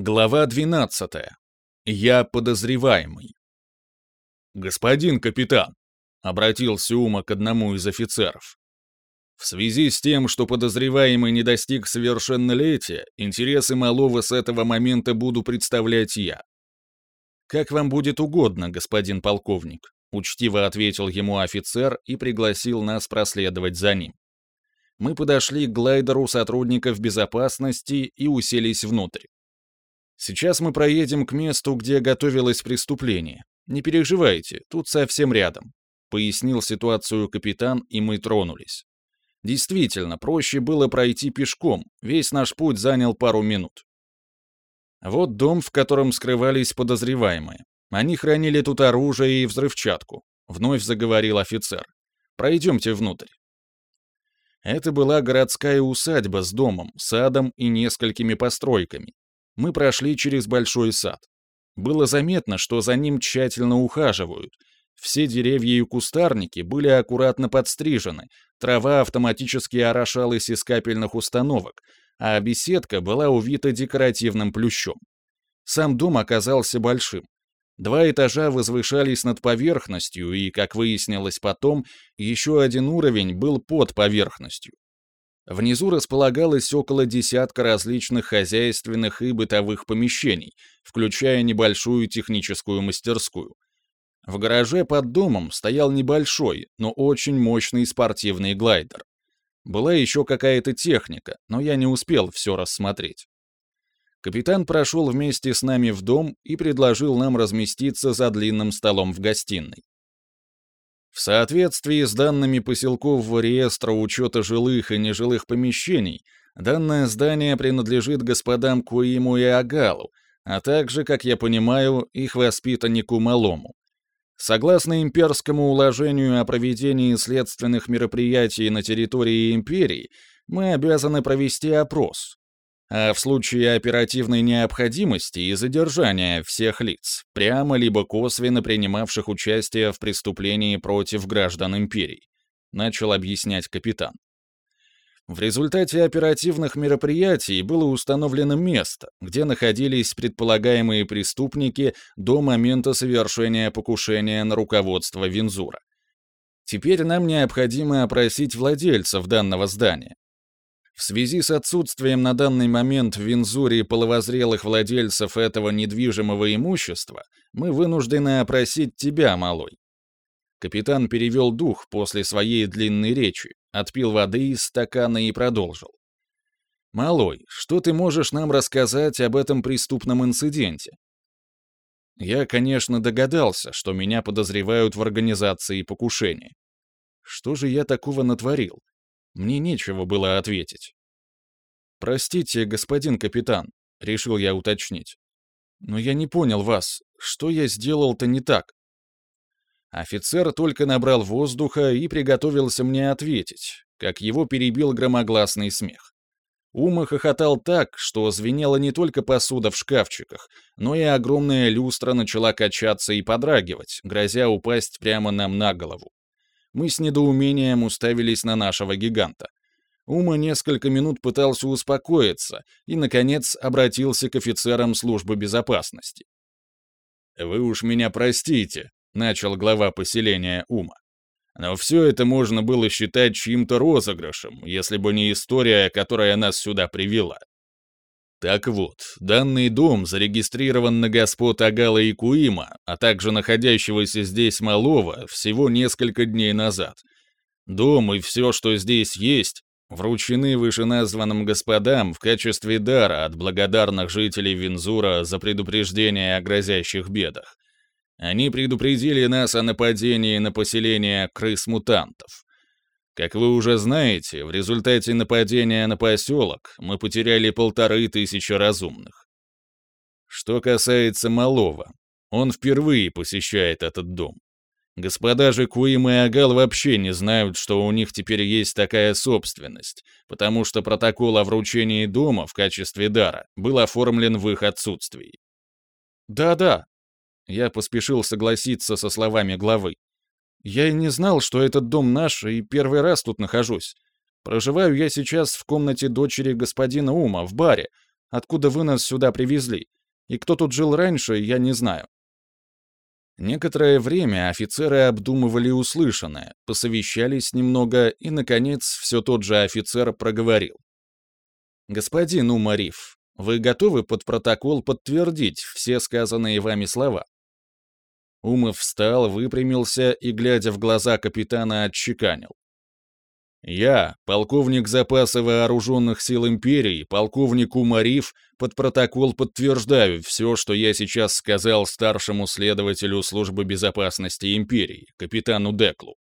Глава 12. Я подозреваемый. «Господин капитан», — обратился Ума к одному из офицеров, «в связи с тем, что подозреваемый не достиг совершеннолетия, интересы малого с этого момента буду представлять я». «Как вам будет угодно, господин полковник», — учтиво ответил ему офицер и пригласил нас проследовать за ним. Мы подошли к глайдеру сотрудников безопасности и уселись внутрь. Сейчас мы проедем к месту, где готовилось преступление. Не переживайте, тут совсем рядом», — пояснил ситуацию капитан, и мы тронулись. Действительно, проще было пройти пешком, весь наш путь занял пару минут. Вот дом, в котором скрывались подозреваемые. Они хранили тут оружие и взрывчатку, вновь заговорил офицер. Пройдемте внутрь. Это была городская усадьба с домом, садом и несколькими постройками, мы прошли через большой сад. Было заметно, что за ним тщательно ухаживают. Все деревья и кустарники были аккуратно подстрижены, трава автоматически орошалась из капельных установок, а беседка была увита декоративным плющом. Сам дом оказался большим. Два этажа возвышались над поверхностью, и, как выяснилось потом, еще один уровень был под поверхностью. Внизу располагалось около десятка различных хозяйственных и бытовых помещений, включая небольшую техническую мастерскую. В гараже под домом стоял небольшой, но очень мощный спортивный глайдер. Была еще какая-то техника, но я не успел все рассмотреть. Капитан прошел вместе с нами в дом и предложил нам разместиться за длинным столом в гостиной. В соответствии с данными поселкового реестра учета жилых и нежилых помещений, данное здание принадлежит господам Куиму и Агалу, а также, как я понимаю, их воспитаннику Малому. Согласно имперскому уложению о проведении следственных мероприятий на территории империи, мы обязаны провести опрос, а в случае оперативной необходимости и задержания всех лиц, прямо либо косвенно принимавших участие в преступлении против граждан империи, начал объяснять капитан. В результате оперативных мероприятий было установлено место, где находились предполагаемые преступники до момента совершения покушения на руководство Винзура. Теперь нам необходимо опросить владельцев данного здания, в связи с отсутствием на данный момент в Винзуре половозрелых владельцев этого недвижимого имущества, мы вынуждены опросить тебя, малой. Капитан перевел дух после своей длинной речи, отпил воды из стакана и продолжил. «Малой, что ты можешь нам рассказать об этом преступном инциденте?» Я, конечно, догадался, что меня подозревают в организации покушения. Что же я такого натворил? Мне нечего было ответить. «Простите, господин капитан», — решил я уточнить. «Но я не понял вас. Что я сделал-то не так?» Офицер только набрал воздуха и приготовился мне ответить, как его перебил громогласный смех. Ума хохотал так, что звенела не только посуда в шкафчиках, но и огромная люстра начала качаться и подрагивать, грозя упасть прямо нам на голову мы с недоумением уставились на нашего гиганта. Ума несколько минут пытался успокоиться и, наконец, обратился к офицерам службы безопасности. «Вы уж меня простите», — начал глава поселения Ума. «Но все это можно было считать чьим-то розыгрышем, если бы не история, которая нас сюда привела. Так вот, данный дом зарегистрирован на господ Агала и Куима, а также находящегося здесь Малова всего несколько дней назад. Дом и все, что здесь есть, вручены вышеназванным господам в качестве дара от благодарных жителей Винзура за предупреждение о грозящих бедах. Они предупредили нас о нападении на поселение крыс-мутантов. Как вы уже знаете, в результате нападения на поселок мы потеряли полторы тысячи разумных. Что касается Малова, он впервые посещает этот дом. Господа же Куим и Агал вообще не знают, что у них теперь есть такая собственность, потому что протокол о вручении дома в качестве дара был оформлен в их отсутствии. «Да-да», — я поспешил согласиться со словами главы. Я и не знал, что этот дом наш, и первый раз тут нахожусь. Проживаю я сейчас в комнате дочери господина Ума, в баре, Откуда вы нас сюда привезли? И кто тут жил раньше, я не знаю». Некоторое время офицеры обдумывали услышанное, посовещались немного, и, наконец, все тот же офицер проговорил. «Господин Умариф, вы готовы под протокол подтвердить все сказанные вами слова?» Умов встал, выпрямился и, глядя в глаза капитана, отчеканил. Я, полковник запаса вооруженных сил империи, полковник Умариф, под протокол подтверждаю все, что я сейчас сказал старшему следователю службы безопасности империи, капитану Деклу.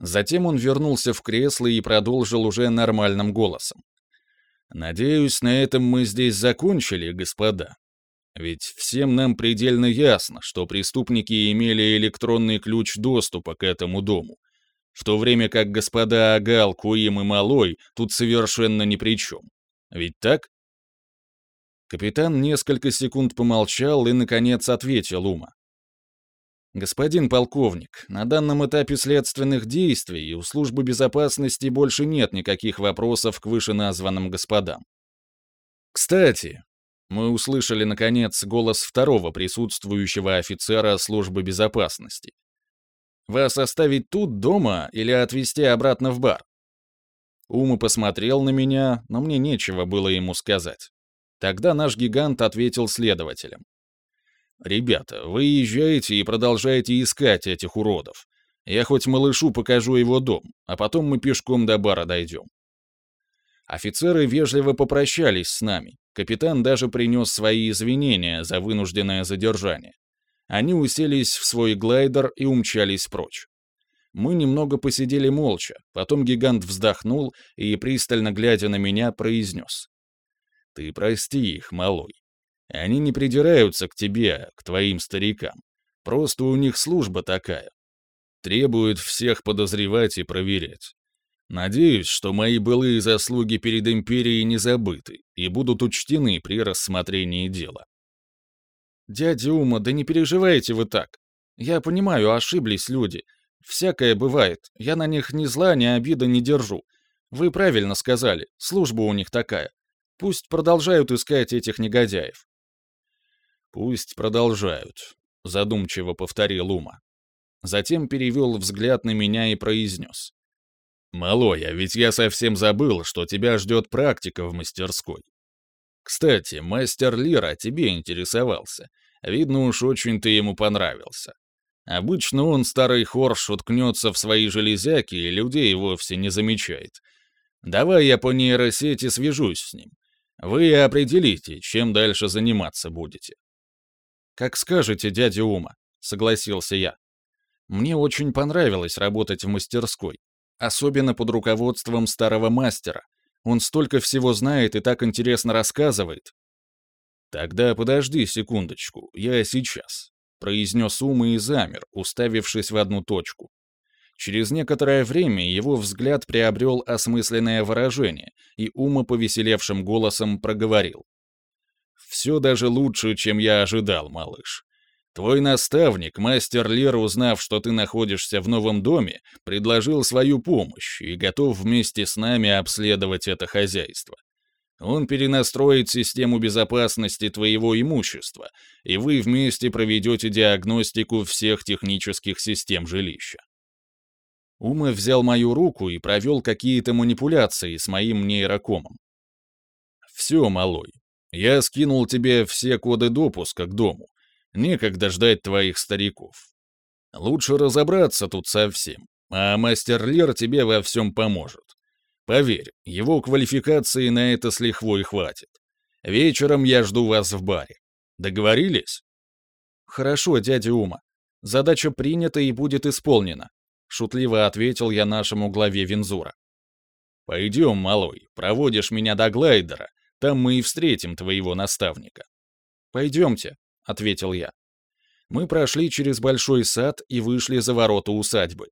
Затем он вернулся в кресло и продолжил уже нормальным голосом. Надеюсь, на этом мы здесь закончили, господа. Ведь всем нам предельно ясно, что преступники имели электронный ключ доступа к этому дому, в то время как господа Агал, Куим и Малой тут совершенно ни при чем. Ведь так? Капитан несколько секунд помолчал и, наконец, ответил Ума. «Господин полковник, на данном этапе следственных действий у службы безопасности больше нет никаких вопросов к вышеназванным господам. Кстати, мы услышали, наконец, голос второго присутствующего офицера службы безопасности. Вас оставить тут, дома, или отвезти обратно в бар?» Ума посмотрел на меня, но мне нечего было ему сказать. Тогда наш гигант ответил следователям. «Ребята, вы езжаете и продолжаете искать этих уродов. Я хоть малышу покажу его дом, а потом мы пешком до бара дойдем». Офицеры вежливо попрощались с нами. Капитан даже принес свои извинения за вынужденное задержание. Они уселись в свой глайдер и умчались прочь. Мы немного посидели молча, потом гигант вздохнул и, пристально глядя на меня, произнес. «Ты прости их, малой. Они не придираются к тебе, к твоим старикам. Просто у них служба такая. Требуют всех подозревать и проверять. Надеюсь, что мои былые заслуги перед империей не забыты и будут учтены при рассмотрении дела. «Дядя Ума, да не переживайте вы так. Я понимаю, ошиблись люди. Всякое бывает. Я на них ни зла, ни обида не держу. Вы правильно сказали, служба у них такая. Пусть продолжают искать этих негодяев». «Пусть продолжают», — задумчиво повторил Ума. Затем перевел взгляд на меня и произнес. «Малой, а ведь я совсем забыл, что тебя ждет практика в мастерской. Кстати, мастер Лира тебе интересовался. Видно уж очень ты ему понравился. Обычно он, старый хорш, уткнется в свои железяки и людей вовсе не замечает. Давай я по нейросети свяжусь с ним. Вы определите, чем дальше заниматься будете. «Как скажете, дядя Ума», — согласился я. «Мне очень понравилось работать в мастерской, особенно под руководством старого мастера, он столько всего знает и так интересно рассказывает. Тогда подожди секундочку, я сейчас, произнес Ума и замер, уставившись в одну точку. Через некоторое время его взгляд приобрел осмысленное выражение, и Ума повеселевшим голосом проговорил. «Все даже лучше, чем я ожидал, малыш. Твой наставник, мастер Лер, узнав, что ты находишься в новом доме, предложил свою помощь и готов вместе с нами обследовать это хозяйство. Он перенастроит систему безопасности твоего имущества, и вы вместе проведете диагностику всех технических систем жилища. Ума взял мою руку и провел какие-то манипуляции с моим нейрокомом. «Все, малой, я скинул тебе все коды допуска к дому. Некогда ждать твоих стариков. Лучше разобраться тут совсем, а мастер Лер тебе во всем поможет. Поверь, его квалификации на это с лихвой хватит. Вечером я жду вас в баре. Договорились? Хорошо, дядя Ума. Задача принята и будет исполнена. Шутливо ответил я нашему главе Вензура. Пойдем, малой, проводишь меня до глайдера, там мы и встретим твоего наставника. Пойдемте, — ответил я. Мы прошли через большой сад и вышли за ворота усадьбы.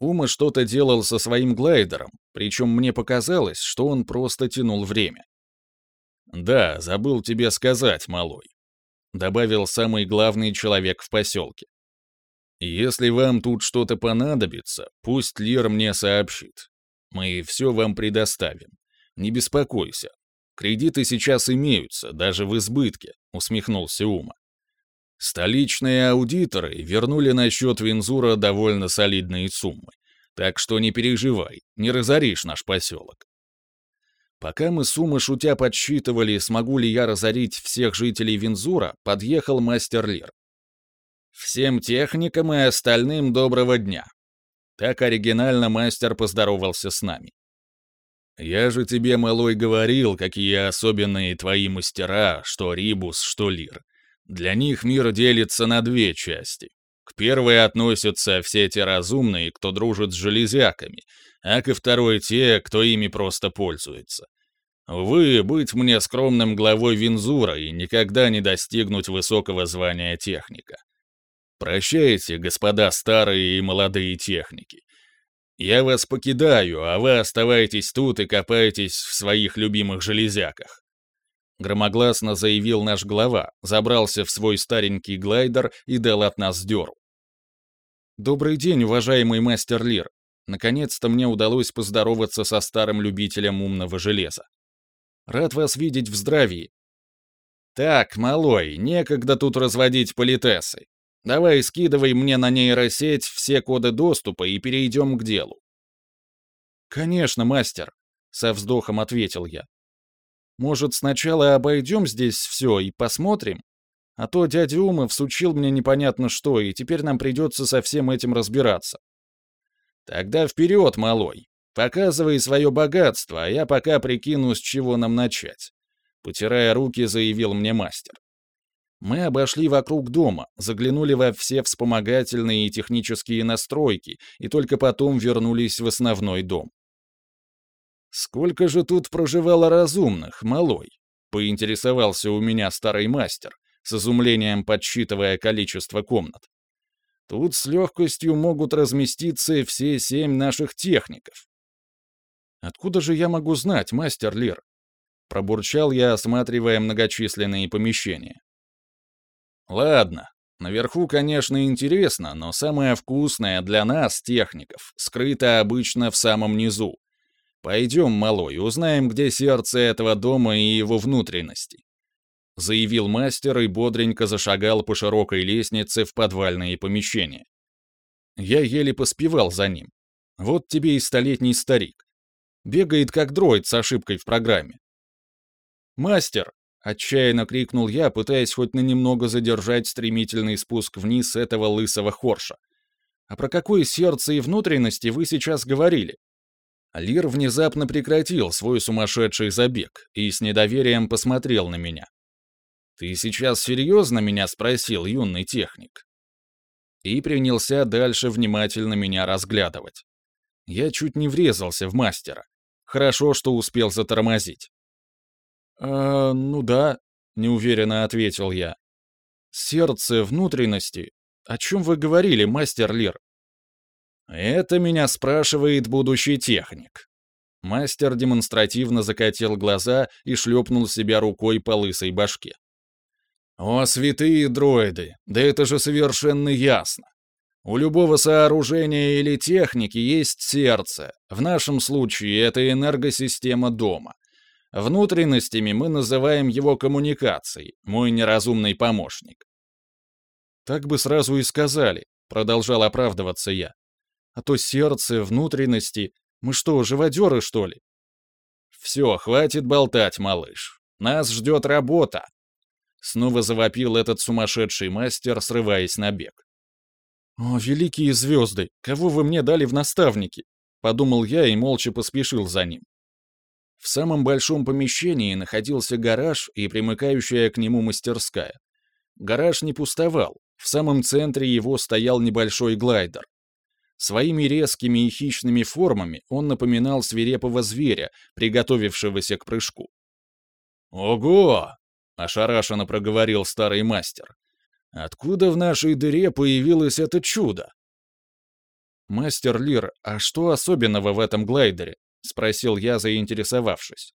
Ума что-то делал со своим глайдером, причем мне показалось, что он просто тянул время. «Да, забыл тебе сказать, малой», — добавил самый главный человек в поселке. «Если вам тут что-то понадобится, пусть Лир мне сообщит. Мы все вам предоставим. Не беспокойся. Кредиты сейчас имеются, даже в избытке», — усмехнулся Ума. Столичные аудиторы вернули на счет Винзура довольно солидные суммы. Так что не переживай, не разоришь наш поселок. Пока мы с Умой шутя подсчитывали, смогу ли я разорить всех жителей Винзура, подъехал мастер Лир. Всем техникам и остальным доброго дня. Так оригинально мастер поздоровался с нами. Я же тебе, малой, говорил, какие особенные твои мастера, что Рибус, что Лир. Для них мир делится на две части. К первой относятся все те разумные, кто дружит с железяками, а ко второй те, кто ими просто пользуется. Вы быть мне скромным главой Винзура и никогда не достигнуть высокого звания техника. Прощайте, господа старые и молодые техники. Я вас покидаю, а вы оставайтесь тут и копайтесь в своих любимых железяках. Громогласно заявил наш глава, забрался в свой старенький глайдер и дал от нас дёру. «Добрый день, уважаемый мастер Лир. Наконец-то мне удалось поздороваться со старым любителем умного железа. Рад вас видеть в здравии». «Так, малой, некогда тут разводить политесы. Давай скидывай мне на нейросеть все коды доступа и перейдем к делу». «Конечно, мастер», — со вздохом ответил я. Может, сначала обойдем здесь все и посмотрим? А то дядя Ума всучил мне непонятно что, и теперь нам придется со всем этим разбираться. Тогда вперед, малой. Показывай свое богатство, а я пока прикину, с чего нам начать. Потирая руки, заявил мне мастер. Мы обошли вокруг дома, заглянули во все вспомогательные и технические настройки и только потом вернулись в основной дом. «Сколько же тут проживало разумных, малой?» — поинтересовался у меня старый мастер, с изумлением подсчитывая количество комнат. «Тут с легкостью могут разместиться все семь наших техников». «Откуда же я могу знать, мастер Лир?» — пробурчал я, осматривая многочисленные помещения. «Ладно, наверху, конечно, интересно, но самое вкусное для нас, техников, скрыто обычно в самом низу, «Пойдем, малой, узнаем, где сердце этого дома и его внутренности», — заявил мастер и бодренько зашагал по широкой лестнице в подвальные помещения. Я еле поспевал за ним. Вот тебе и столетний старик. Бегает как дроид с ошибкой в программе. «Мастер!» — отчаянно крикнул я, пытаясь хоть на немного задержать стремительный спуск вниз этого лысого хорша. «А про какое сердце и внутренности вы сейчас говорили?» Лир внезапно прекратил свой сумасшедший забег и с недоверием посмотрел на меня. «Ты сейчас серьезно меня спросил, юный техник?» И принялся дальше внимательно меня разглядывать. Я чуть не врезался в мастера. Хорошо, что успел затормозить. «А, ну да», — неуверенно ответил я. «Сердце, внутренности. О чем вы говорили, мастер Лир?» «Это меня спрашивает будущий техник». Мастер демонстративно закатил глаза и шлепнул себя рукой по лысой башке. «О, святые дроиды, да это же совершенно ясно. У любого сооружения или техники есть сердце. В нашем случае это энергосистема дома. Внутренностями мы называем его коммуникацией, мой неразумный помощник. Так бы сразу и сказали, продолжал оправдываться я. А то сердце, внутренности. Мы что, живодеры, что ли? Все, хватит болтать, малыш. Нас ждет работа. Снова завопил этот сумасшедший мастер, срываясь на бег. «О, великие звезды! Кого вы мне дали в наставники?» Подумал я и молча поспешил за ним. В самом большом помещении находился гараж и примыкающая к нему мастерская. Гараж не пустовал, в самом центре его стоял небольшой глайдер. Своими резкими и хищными формами он напоминал свирепого зверя, приготовившегося к прыжку. «Ого!» — ошарашенно проговорил старый мастер. «Откуда в нашей дыре появилось это чудо?» «Мастер Лир, а что особенного в этом глайдере?» — спросил я, заинтересовавшись.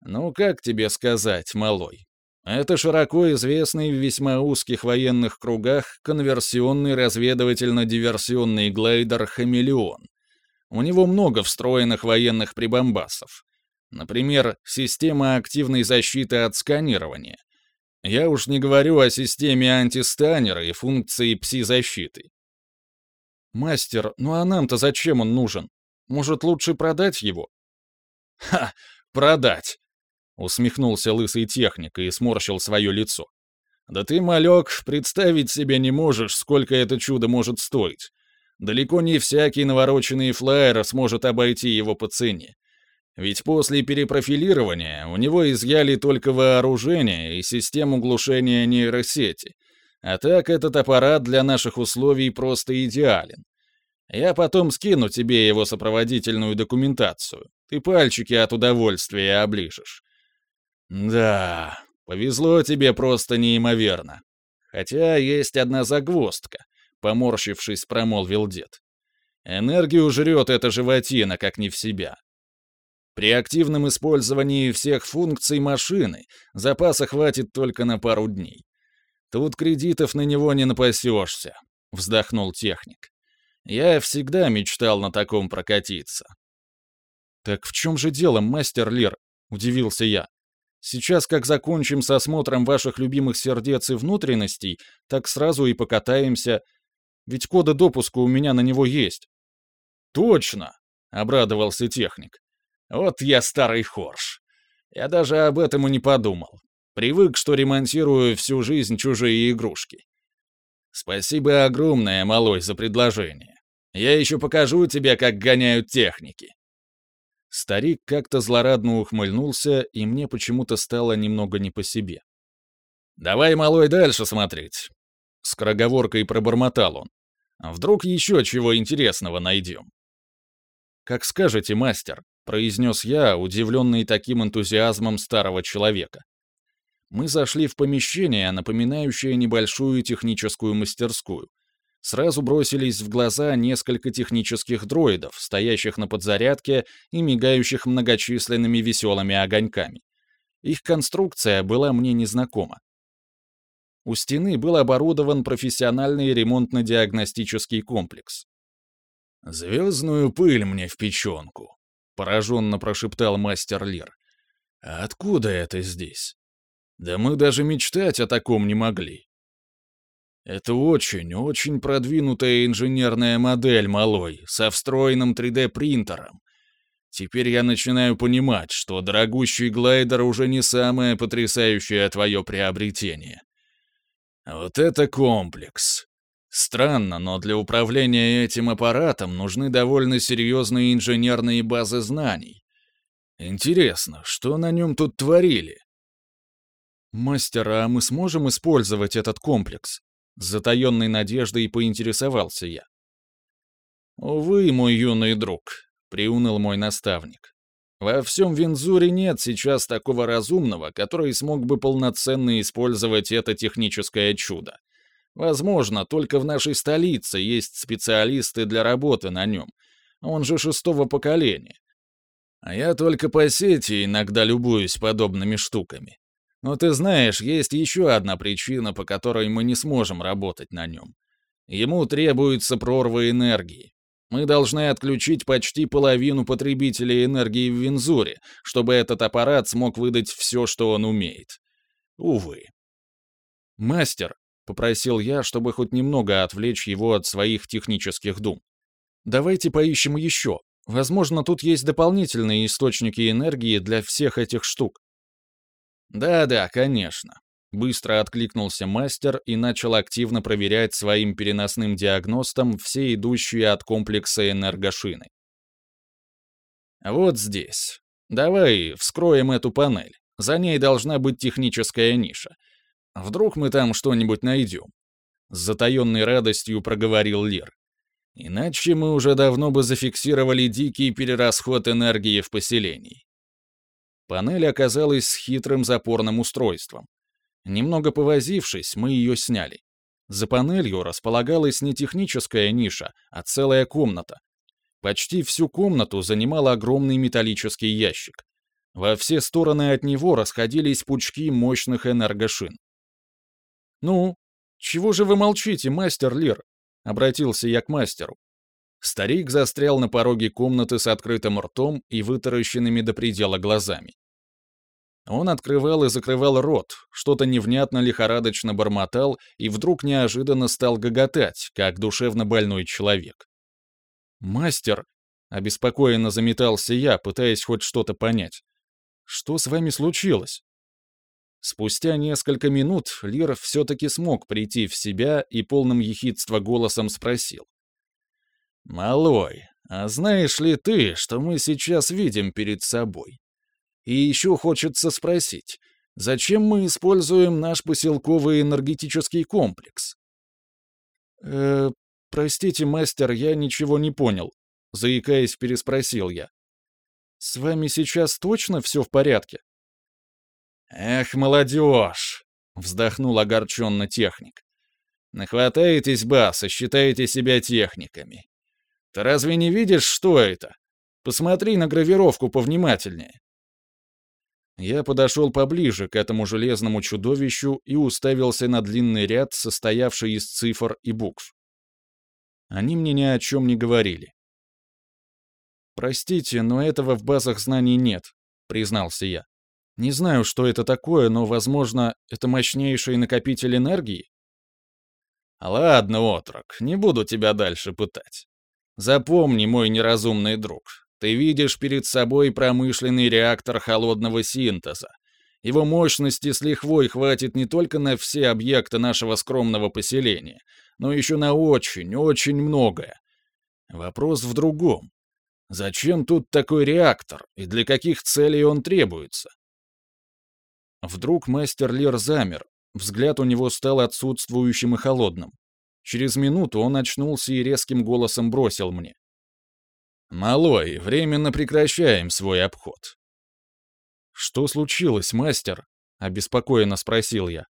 «Ну, как тебе сказать, малой? Это широко известный в весьма узких военных кругах конверсионный разведывательно-диверсионный глайдер «Хамелеон». У него много встроенных военных прибамбасов. Например, система активной защиты от сканирования. Я уж не говорю о системе антистанера и функции пси-защиты. «Мастер, ну а нам-то зачем он нужен? Может, лучше продать его?» «Ха! Продать!» — усмехнулся лысый техник и сморщил свое лицо. «Да ты, малек, представить себе не можешь, сколько это чудо может стоить. Далеко не всякий навороченный флайер сможет обойти его по цене. Ведь после перепрофилирования у него изъяли только вооружение и систему глушения нейросети. А так этот аппарат для наших условий просто идеален. Я потом скину тебе его сопроводительную документацию. Ты пальчики от удовольствия оближешь. Да, повезло тебе просто неимоверно. Хотя есть одна загвоздка, поморщившись, промолвил дед. Энергию жрет эта животина, как не в себя. При активном использовании всех функций машины запаса хватит только на пару дней. Тут кредитов на него не напасешься, вздохнул техник. Я всегда мечтал на таком прокатиться. Так в чем же дело, мастер Лир? Удивился я. Сейчас, как закончим с осмотром ваших любимых сердец и внутренностей, так сразу и покатаемся. Ведь коды допуска у меня на него есть. Точно, обрадовался техник. Вот я старый хорш. Я даже об этом и не подумал. Привык, что ремонтирую всю жизнь чужие игрушки. Спасибо огромное, малой, за предложение. Я еще покажу тебе, как гоняют техники. Старик как-то злорадно ухмыльнулся, и мне почему-то стало немного не по себе. «Давай, малой, дальше смотреть». Скороговоркой пробормотал он. «Вдруг еще чего интересного найдем?» «Как скажете, мастер», — произнес я, удивленный таким энтузиазмом старого человека. Мы зашли в помещение, напоминающее небольшую техническую мастерскую. Сразу бросились в глаза несколько технических дроидов, стоящих на подзарядке и мигающих многочисленными веселыми огоньками. Их конструкция была мне незнакома. У стены был оборудован профессиональный ремонтно-диагностический комплекс. «Звездную пыль мне в печенку», — пораженно прошептал мастер Лир. «А откуда это здесь? Да мы даже мечтать о таком не могли». «Это очень-очень продвинутая инженерная модель, малой, со встроенным 3D-принтером. Теперь я начинаю понимать, что дорогущий глайдер уже не самое потрясающее твое приобретение. Вот это комплекс. Странно, но для управления этим аппаратом нужны довольно серьезные инженерные базы знаний. Интересно, что на нем тут творили? «Мастер, а мы сможем использовать этот комплекс?» С затаенной надеждой поинтересовался я. «Увы, мой юный друг», — приуныл мой наставник. «Во всем Вензуре нет сейчас такого разумного, который смог бы полноценно использовать это техническое чудо. Возможно, только в нашей столице есть специалисты для работы на нем. Он же шестого поколения. А я только по сети иногда любуюсь подобными штуками. Но ты знаешь, есть еще одна причина, по которой мы не сможем работать на нем. Ему требуется прорва энергии. Мы должны отключить почти половину потребителей энергии в Вензуре, чтобы этот аппарат смог выдать все, что он умеет. Увы. «Мастер», — попросил я, чтобы хоть немного отвлечь его от своих технических дум. «Давайте поищем еще. Возможно, тут есть дополнительные источники энергии для всех этих штук». «Да-да, конечно», — быстро откликнулся мастер и начал активно проверять своим переносным диагностом все идущие от комплекса энергошины. «Вот здесь. Давай вскроем эту панель. За ней должна быть техническая ниша. Вдруг мы там что-нибудь найдем?» С затаенной радостью проговорил Лир. «Иначе мы уже давно бы зафиксировали дикий перерасход энергии в поселении». Панель оказалась с хитрым запорным устройством. Немного повозившись, мы ее сняли. За панелью располагалась не техническая ниша, а целая комната. Почти всю комнату занимал огромный металлический ящик. Во все стороны от него расходились пучки мощных энергошин. «Ну, чего же вы молчите, мастер Лир?» — обратился я к мастеру. Старик застрял на пороге комнаты с открытым ртом и вытаращенными до предела глазами. Он открывал и закрывал рот, что-то невнятно лихорадочно бормотал и вдруг неожиданно стал гоготать, как душевно больной человек. «Мастер!» — обеспокоенно заметался я, пытаясь хоть что-то понять. «Что с вами случилось?» Спустя несколько минут Лир все-таки смог прийти в себя и полным ехидства голосом спросил. «Малой, а знаешь ли ты, что мы сейчас видим перед собой? И еще хочется спросить, зачем мы используем наш поселковый энергетический комплекс?» «Э, простите, мастер, я ничего не понял», — заикаясь, переспросил я. «С вами сейчас точно все в порядке?» «Эх, молодежь!» — вздохнул огорченно техник. «Нахватаетесь баса, считаете себя техниками. Ты разве не видишь, что это? Посмотри на гравировку повнимательнее». Я подошел поближе к этому железному чудовищу и уставился на длинный ряд, состоявший из цифр и букв. Они мне ни о чем не говорили. «Простите, но этого в базах знаний нет», — признался я. «Не знаю, что это такое, но, возможно, это мощнейший накопитель энергии?» «Ладно, отрок, не буду тебя дальше пытать. Запомни, мой неразумный друг, ты видишь перед собой промышленный реактор холодного синтеза. Его мощности с лихвой хватит не только на все объекты нашего скромного поселения, но еще на очень, очень многое. Вопрос в другом. Зачем тут такой реактор и для каких целей он требуется? Вдруг мастер Лир замер, взгляд у него стал отсутствующим и холодным. Через минуту он очнулся и резким голосом бросил мне. «Малой, временно прекращаем свой обход». «Что случилось, мастер?» — обеспокоенно спросил я.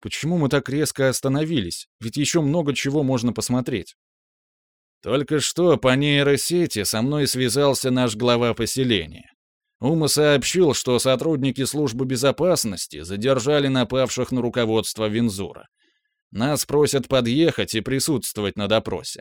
«Почему мы так резко остановились? Ведь еще много чего можно посмотреть». «Только что по нейросети со мной связался наш глава поселения. Ума сообщил, что сотрудники службы безопасности задержали напавших на руководство Винзура. Нас просят подъехать и присутствовать на допросе.